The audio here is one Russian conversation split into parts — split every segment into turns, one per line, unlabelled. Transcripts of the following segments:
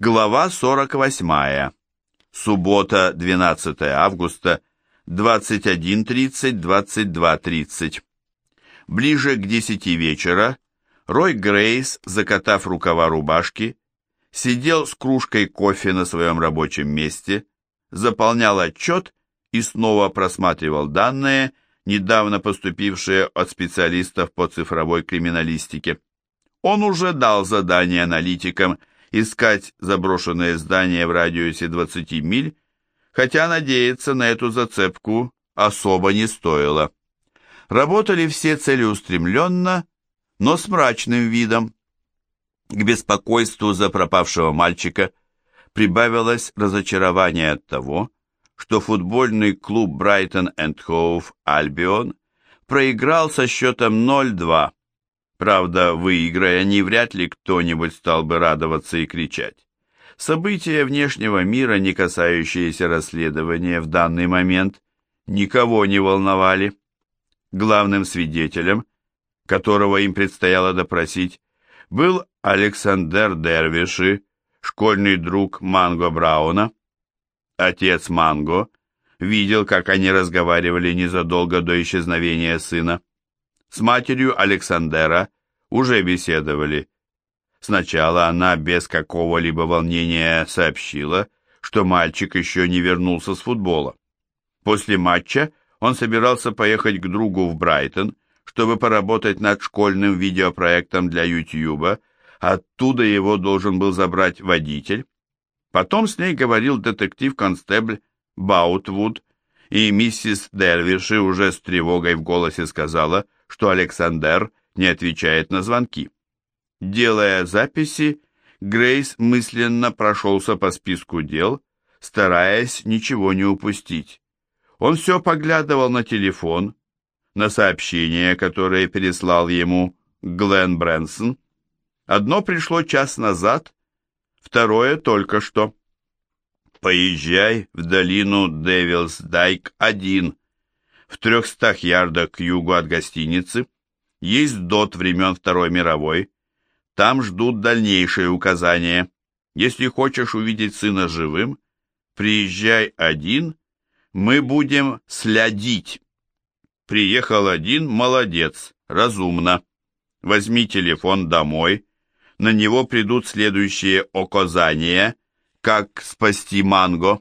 Глава 48. Суббота, 12 августа, 21.30-22.30. Ближе к 10 вечера Рой Грейс, закатав рукава рубашки, сидел с кружкой кофе на своем рабочем месте, заполнял отчет и снова просматривал данные, недавно поступившие от специалистов по цифровой криминалистике. Он уже дал задание аналитикам искать заброшенные здания в радиусе 20 миль, хотя надеяться на эту зацепку особо не стоило. Работали все целеустремленно, но с мрачным видом. К беспокойству за пропавшего мальчика прибавилось разочарование от того, что футбольный клуб Брайтон энд Хоув Альбион проиграл со счетом 0-2 Правда, выиграя, не вряд ли кто-нибудь стал бы радоваться и кричать. События внешнего мира, не касающиеся расследования в данный момент, никого не волновали. Главным свидетелем, которого им предстояло допросить, был Александр Дервиши, школьный друг Манго Брауна. Отец Манго видел, как они разговаривали незадолго до исчезновения сына. С матерью Александера уже беседовали. Сначала она без какого-либо волнения сообщила, что мальчик еще не вернулся с футбола. После матча он собирался поехать к другу в Брайтон, чтобы поработать над школьным видеопроектом для Ютьюба, оттуда его должен был забрать водитель. Потом с ней говорил детектив-констебль Баутвуд, и миссис Дервиши уже с тревогой в голосе сказала, что Александр не отвечает на звонки. Делая записи, Грейс мысленно прошелся по списку дел, стараясь ничего не упустить. Он все поглядывал на телефон, на сообщения, которые переслал ему Глен Брэнсон. Одно пришло час назад, второе только что. «Поезжай в долину Девилс-Дайк один», в трехстах ярдах к югу от гостиницы есть дот времен Второй мировой. Там ждут дальнейшие указания. Если хочешь увидеть сына живым, приезжай один, мы будем следить. Приехал один, молодец, разумно. Возьми телефон домой, на него придут следующие указания, как спасти Манго.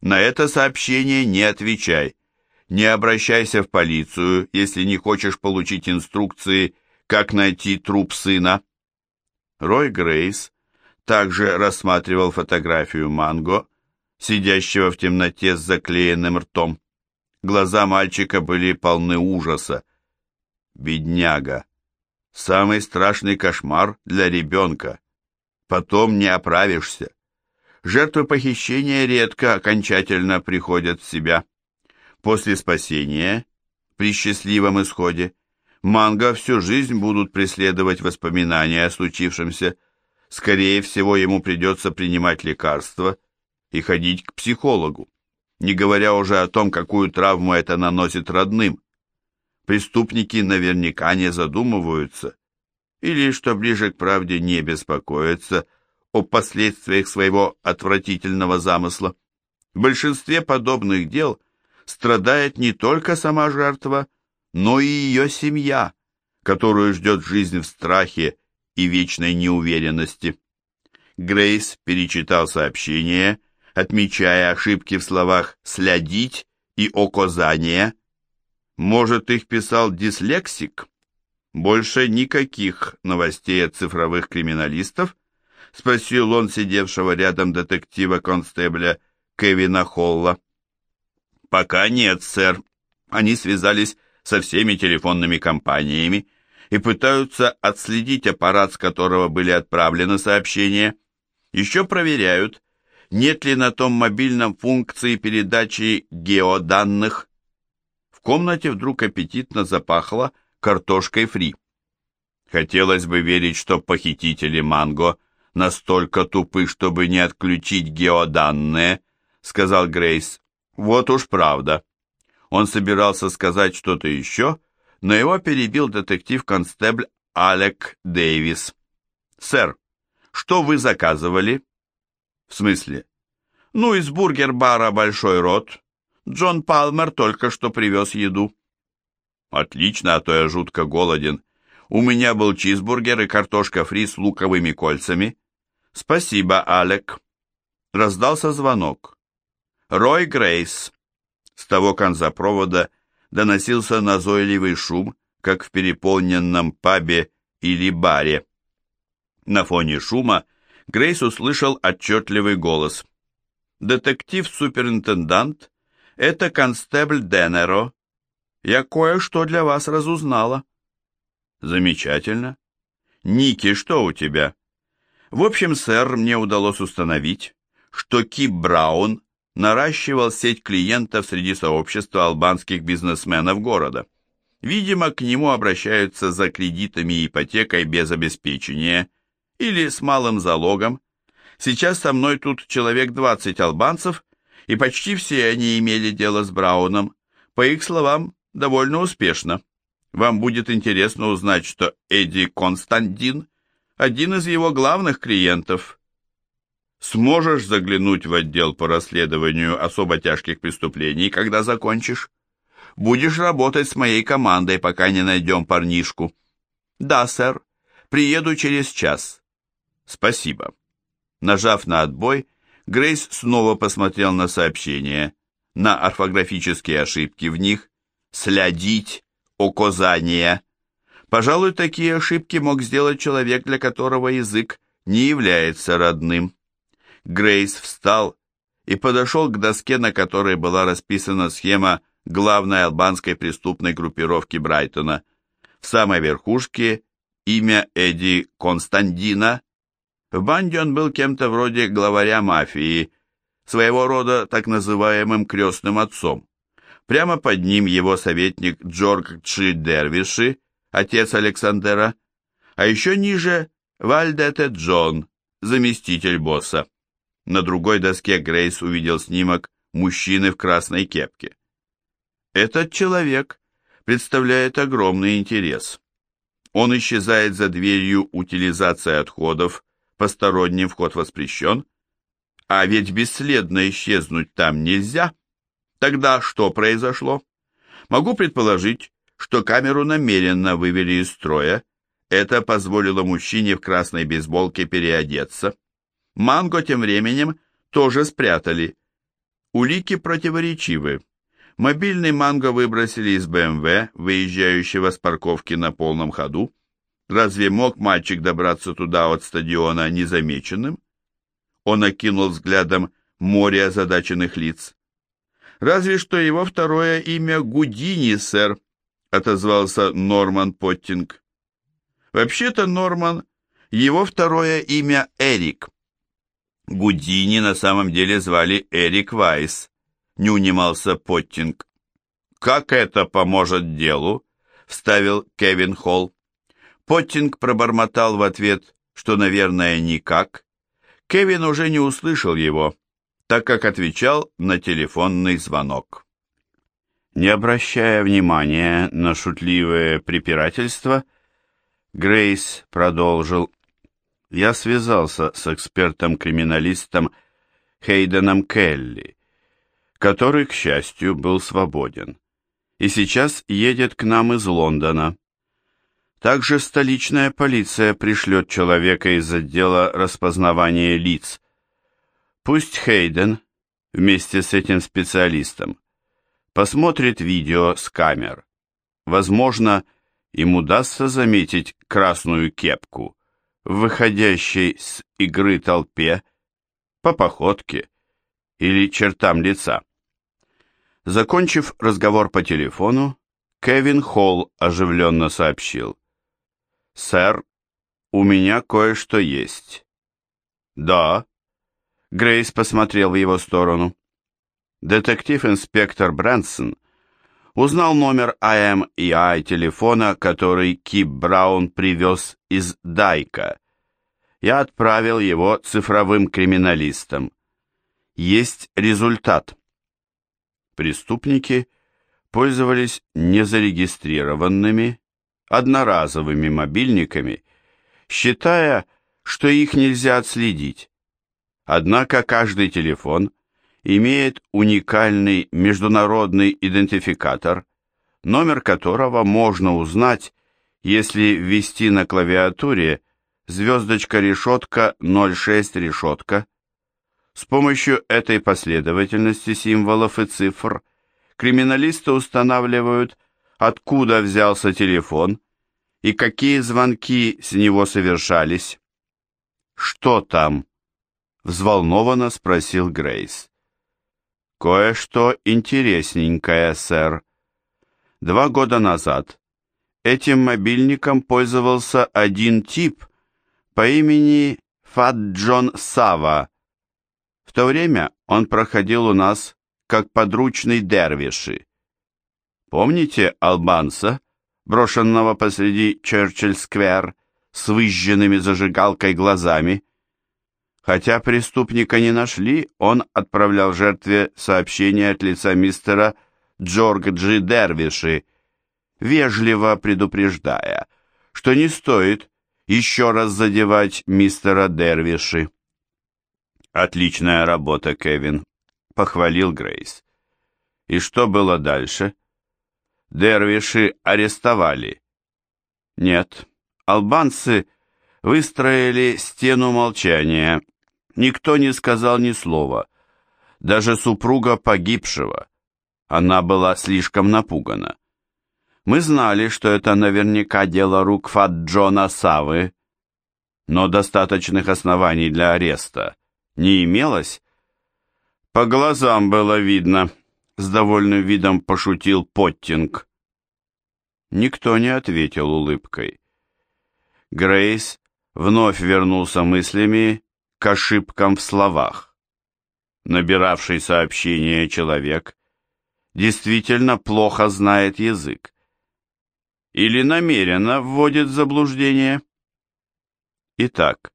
На это сообщение не отвечай. Не обращайся в полицию, если не хочешь получить инструкции, как найти труп сына. Рой Грейс также рассматривал фотографию Манго, сидящего в темноте с заклеенным ртом. Глаза мальчика были полны ужаса. Бедняга. Самый страшный кошмар для ребенка. Потом не оправишься. Жертвы похищения редко окончательно приходят в себя. После спасения, при счастливом исходе, Манго всю жизнь будут преследовать воспоминания о случившемся. Скорее всего, ему придется принимать лекарства и ходить к психологу, не говоря уже о том, какую травму это наносит родным. Преступники наверняка не задумываются, или, что ближе к правде, не беспокоятся о последствиях своего отвратительного замысла. В большинстве подобных дел – страдает не только сама жертва, но и ее семья, которую ждет жизнь в страхе и вечной неуверенности. Грейс перечитал сообщение, отмечая ошибки в словах «слядить» и «оказание». Может, их писал дислексик? Больше никаких новостей от цифровых криминалистов? Спросил он сидевшего рядом детектива-констебля Кевина Холла. «Пока нет, сэр. Они связались со всеми телефонными компаниями и пытаются отследить аппарат, с которого были отправлены сообщения. Еще проверяют, нет ли на том мобильном функции передачи геоданных. В комнате вдруг аппетитно запахло картошкой фри. Хотелось бы верить, что похитители Манго настолько тупы, чтобы не отключить геоданные, сказал Грейс. Вот уж правда. Он собирался сказать что-то еще, но его перебил детектив-констебль Алек Дэвис. «Сэр, что вы заказывали?» В смысле? Ну, из бургер-бара «Большой рот». Джон Палмер только что привез еду. Отлично, а то я жутко голоден. У меня был чизбургер и картошка фри с луковыми кольцами. Спасибо, Алек. Раздался звонок. Рой Грейс. С того конца провода доносился назойливый шум, как в переполненном пабе или баре. На фоне шума Грейс услышал отчетливый голос. «Детектив-суперинтендант, это констебль Денеро. Я кое-что для вас разузнала». «Замечательно. Ники, что у тебя?» «В общем, сэр, мне удалось установить, что Кип Браун наращивал сеть клиентов среди сообщества албанских бизнесменов города. Видимо, к нему обращаются за кредитами и ипотекой без обеспечения или с малым залогом. Сейчас со мной тут человек 20 албанцев, и почти все они имели дело с Брауном. По их словам, довольно успешно. Вам будет интересно узнать, что Эдди Константин – один из его главных клиентов. Сможешь заглянуть в отдел по расследованию особо тяжких преступлений, когда закончишь? Будешь работать с моей командой, пока не найдем парнишку. Да, сэр. Приеду через час. Спасибо. Нажав на отбой, Грейс снова посмотрел на сообщение, на орфографические ошибки в них, слядить, указания. Пожалуй, такие ошибки мог сделать человек, для которого язык не является родным. Грейс встал и подошел к доске, на которой была расписана схема главной албанской преступной группировки Брайтона. В самой верхушке имя Эдди Константина. В банде он был кем-то вроде главаря мафии, своего рода так называемым крестным отцом. Прямо под ним его советник Джорджи Дервиши, отец Александера, а еще ниже Вальдете Джон, заместитель босса. На другой доске Грейс увидел снимок мужчины в красной кепке. Этот человек представляет огромный интерес. Он исчезает за дверью утилизации отходов, посторонним вход воспрещен, а ведь бесследно исчезнуть там нельзя. Тогда что произошло? Могу предположить, что камеру намеренно вывели из строя. Это позволило мужчине в красной бейсболке переодеться. Манго тем временем тоже спрятали. Улики противоречивы. Мобильный Манго выбросили из БМВ, выезжающего с парковки на полном ходу. Разве мог мальчик добраться туда от стадиона незамеченным? Он окинул взглядом море озадаченных лиц. «Разве что его второе имя Гудини, сэр», — отозвался Норман Поттинг. «Вообще-то, Норман, его второе имя Эрик». Гудини на самом деле звали Эрик Вайс, не унимался Поттинг. «Как это поможет делу?» — вставил Кевин Холл. Поттинг пробормотал в ответ, что, наверное, никак. Кевин уже не услышал его, так как отвечал на телефонный звонок. Не обращая внимания на шутливое препирательство, Грейс продолжил. «Я связался с экспертом-криминалистом Хейденом Келли, который, к счастью, был свободен, и сейчас едет к нам из Лондона. Также столичная полиция пришлет человека из отдела распознавания лиц. Пусть Хейден вместе с этим специалистом посмотрит видео с камер. Возможно, им удастся заметить красную кепку выходящей с игры толпе, по походке или чертам лица. Закончив разговор по телефону, Кевин Холл оживленно сообщил. «Сэр, у меня кое-что есть». «Да». Грейс посмотрел в его сторону. Детектив-инспектор Брэнсон узнал номер АМИА телефона, который Кип Браун привез из Дайка. Я отправил его цифровым криминалистам. Есть результат преступники пользовались незарегистрированными, одноразовыми мобильниками, считая, что их нельзя отследить. Однако каждый телефон имеет уникальный международный идентификатор, номер которого можно узнать, если ввести на клавиатуре звездочка-решетка 06 решетка. С помощью этой последовательности символов и цифр криминалисты устанавливают, откуда взялся телефон и какие звонки с него совершались. «Что там?» — взволнованно спросил Грейс. «Кое-что интересненькое, сэр. Два года назад этим мобильником пользовался один тип по имени Фат Джон Сава. В то время он проходил у нас как подручный дервиши. Помните албанца, брошенного посреди Черчилль-сквер с выжженными зажигалкой глазами? Хотя преступника не нашли, он отправлял жертве сообщение от лица мистера Джорджи Дервиши, вежливо предупреждая, что не стоит еще раз задевать мистера Дервиши. «Отличная работа, Кевин», — похвалил Грейс. «И что было дальше?» Дервиши арестовали. Нет, албанцы выстроили стену молчания. Никто не сказал ни слова. Даже супруга погибшего. Она была слишком напугана. Мы знали, что это наверняка дело рук Фат Джона Савы, но достаточных оснований для ареста не имелось. По глазам было видно, с довольным видом пошутил Поттинг. Никто не ответил улыбкой. Грейс вновь вернулся мыслями к ошибкам в словах. Набиравший сообщение человек действительно плохо знает язык или намеренно вводит в заблуждение. Итак,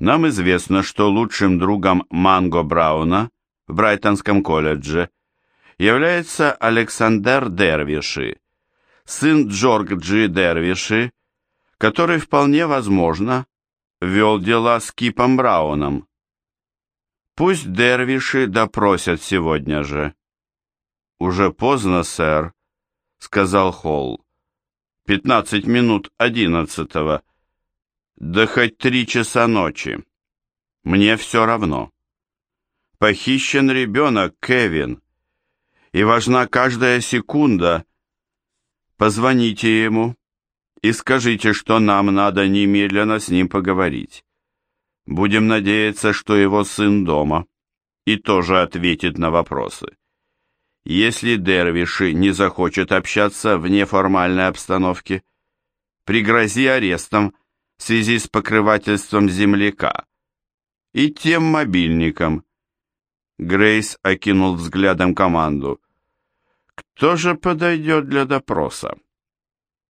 нам известно, что лучшим другом Манго Брауна в Брайтонском колледже является Александр Дервиши, сын Джорджи Дервиши, который вполне возможно вел дела с Кипом Брауном. Пусть Дервиши допросят сегодня же. Уже поздно, сэр, сказал Холл. Пятнадцать минут одиннадцатого. Да хоть три часа ночи. Мне все равно. Похищен ребенок, Кевин и важна каждая секунда. Позвоните ему и скажите, что нам надо немедленно с ним поговорить. Будем надеяться, что его сын дома и тоже ответит на вопросы. Если Дервиши не захочет общаться в неформальной обстановке, пригрози арестом в связи с покрывательством земляка и тем мобильником. Грейс окинул взглядом команду. Кто же подойдет для допроса?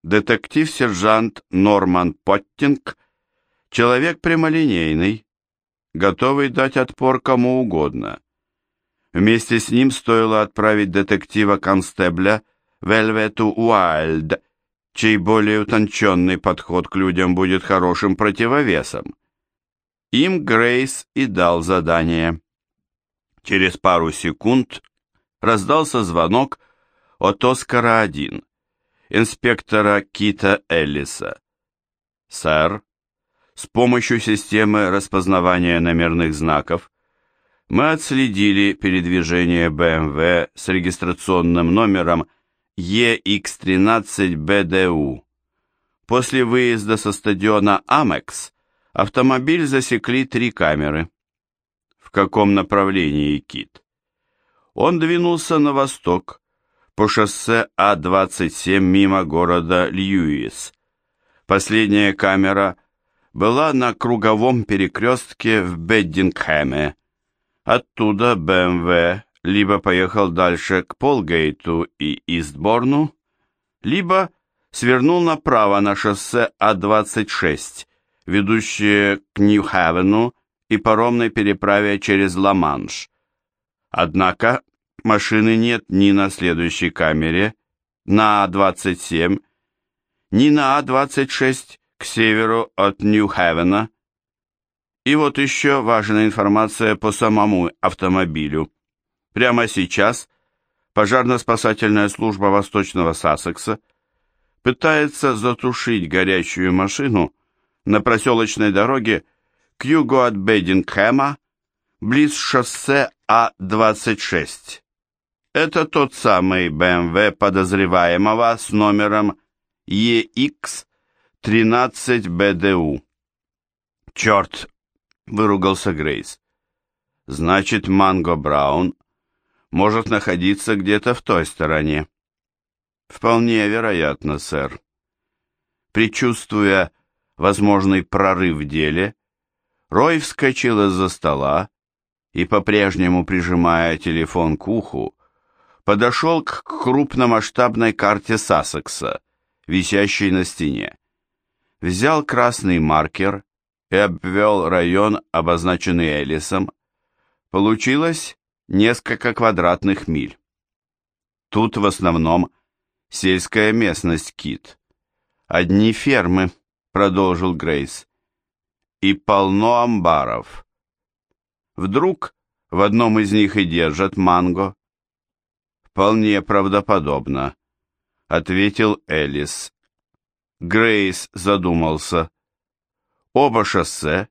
Детектив-сержант Норман Поттинг, человек прямолинейный, готовый дать отпор кому угодно. Вместе с ним стоило отправить детектива-констебля Вельвету Уайльд, чей более утонченный подход к людям будет хорошим противовесом. Им Грейс и дал задание. Через пару секунд раздался звонок от Оскара-1, инспектора Кита Эллиса. «Сэр, с помощью системы распознавания номерных знаков мы отследили передвижение БМВ с регистрационным номером EX13BDU. После выезда со стадиона Амекс автомобиль засекли три камеры. В каком направлении Кит? Он двинулся на восток, по шоссе А-27 мимо города Льюис. Последняя камера была на круговом перекрестке в Беддингхэме. Оттуда БМВ либо поехал дальше к Полгейту и Истборну, либо свернул направо на шоссе А-26, ведущее к Нью-Хевену и паромной переправе через Ла-Манш. Однако машины нет ни на следующей камере, на А-27, ни на А-26 к северу от Нью-Хевена. И вот еще важная информация по самому автомобилю. Прямо сейчас пожарно-спасательная служба Восточного Сассекса пытается затушить горящую машину на проселочной дороге к югу от Бедингхэма, близ шоссе А-26. Это тот самый БМВ подозреваемого с номером EX13BDU. Черт, выругался Грейс. Значит, Манго Браун может находиться где-то в той стороне. Вполне вероятно, сэр. Причувствуя возможный прорыв в деле, Рой вскочил из-за стола и, по-прежнему прижимая телефон к уху, подошел к крупномасштабной карте Сассекса, висящей на стене. Взял красный маркер и обвел район, обозначенный Элисом. Получилось несколько квадратных миль. Тут в основном сельская местность Кит. Одни фермы, продолжил Грейс, и полно амбаров. Вдруг в одном из них и держат манго? Вполне правдоподобно, ответил Элис. Грейс задумался. Оба шоссе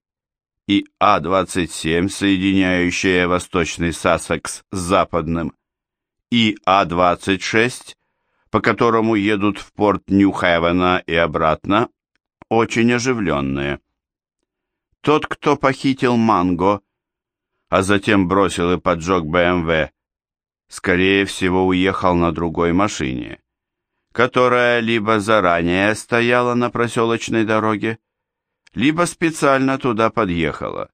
и А-27, соединяющая восточный Сассекс с западным, и А-26, по которому едут в порт Нью-Хевена и обратно, очень оживленные. Тот, кто похитил Манго, а затем бросил и поджег БМВ, скорее всего уехал на другой машине, которая либо заранее стояла на проселочной дороге, либо специально туда подъехала.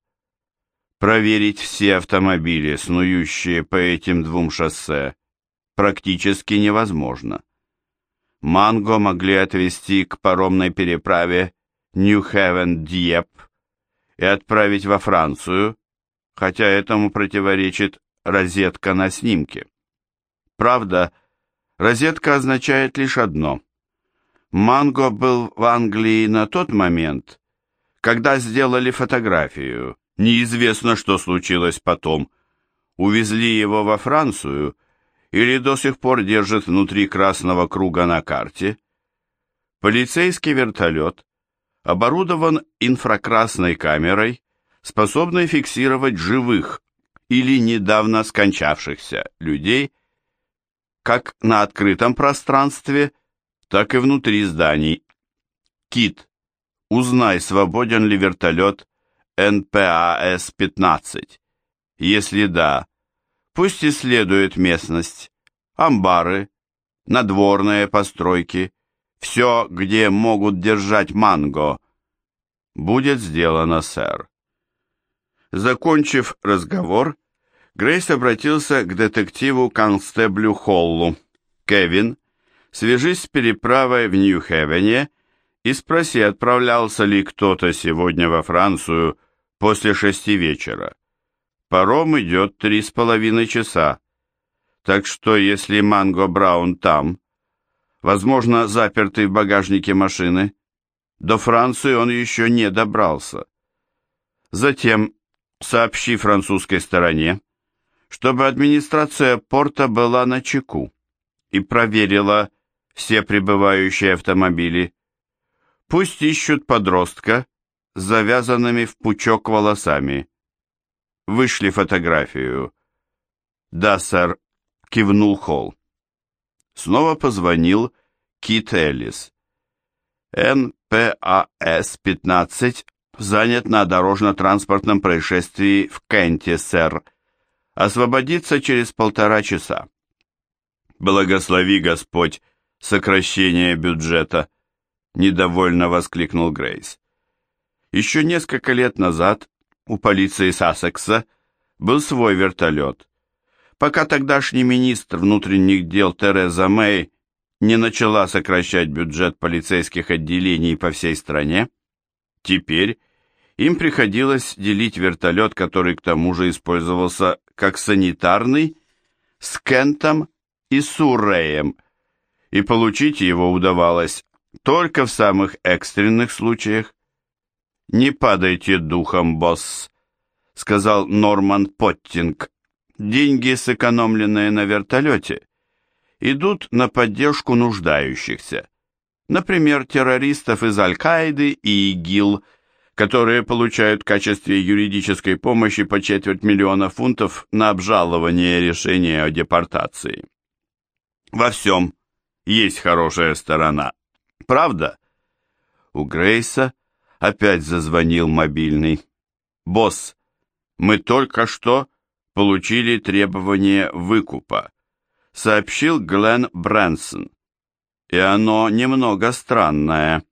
Проверить все автомобили, снующие по этим двум шоссе, практически невозможно. Манго могли отвезти к паромной переправе Нью-Хевен-Дьеп и отправить во Францию, хотя этому противоречит розетка на снимке. Правда, розетка означает лишь одно. Манго был в Англии на тот момент, когда сделали фотографию, неизвестно, что случилось потом. Увезли его во Францию или до сих пор держат внутри красного круга на карте. Полицейский вертолет оборудован инфракрасной камерой, способной фиксировать живых или недавно скончавшихся людей как на открытом пространстве, так и внутри зданий. Кит Узнай, свободен ли вертолет НПАС-15. Если да, пусть исследует местность, амбары, надворные постройки, все, где могут держать манго. Будет сделано, сэр. Закончив разговор, Грейс обратился к детективу-констеблю Холлу. «Кевин, свяжись с переправой в Нью-Хевене и спроси, отправлялся ли кто-то сегодня во Францию после шести вечера. Паром идет три с половиной часа, так что если Манго Браун там, возможно, запертый в багажнике машины, до Франции он еще не добрался. Затем сообщи французской стороне, чтобы администрация порта была на чеку и проверила все прибывающие автомобили, Пусть ищут подростка с завязанными в пучок волосами. Вышли фотографию. Да, сэр, кивнул Холл. Снова позвонил Кит Эллис. НПАС-15 занят на дорожно-транспортном происшествии в Кенте, сэр. Освободится через полтора часа. Благослови Господь сокращение бюджета. Недовольно воскликнул Грейс. Еще несколько лет назад у полиции Сассекса был свой вертолет. Пока тогдашний министр внутренних дел Тереза Мэй не начала сокращать бюджет полицейских отделений по всей стране, теперь им приходилось делить вертолет, который к тому же использовался как санитарный, с Кентом и Сурреем, и получить его удавалось только в самых экстренных случаях. «Не падайте духом, босс», — сказал Норман Поттинг. «Деньги, сэкономленные на вертолете, идут на поддержку нуждающихся, например, террористов из Аль-Каиды и ИГИЛ, которые получают в качестве юридической помощи по четверть миллиона фунтов на обжалование решения о депортации. Во всем есть хорошая сторона, правда? У Грейса опять зазвонил мобильный. «Босс, мы только что получили требование выкупа», сообщил Глен Брэнсон. «И оно немного странное».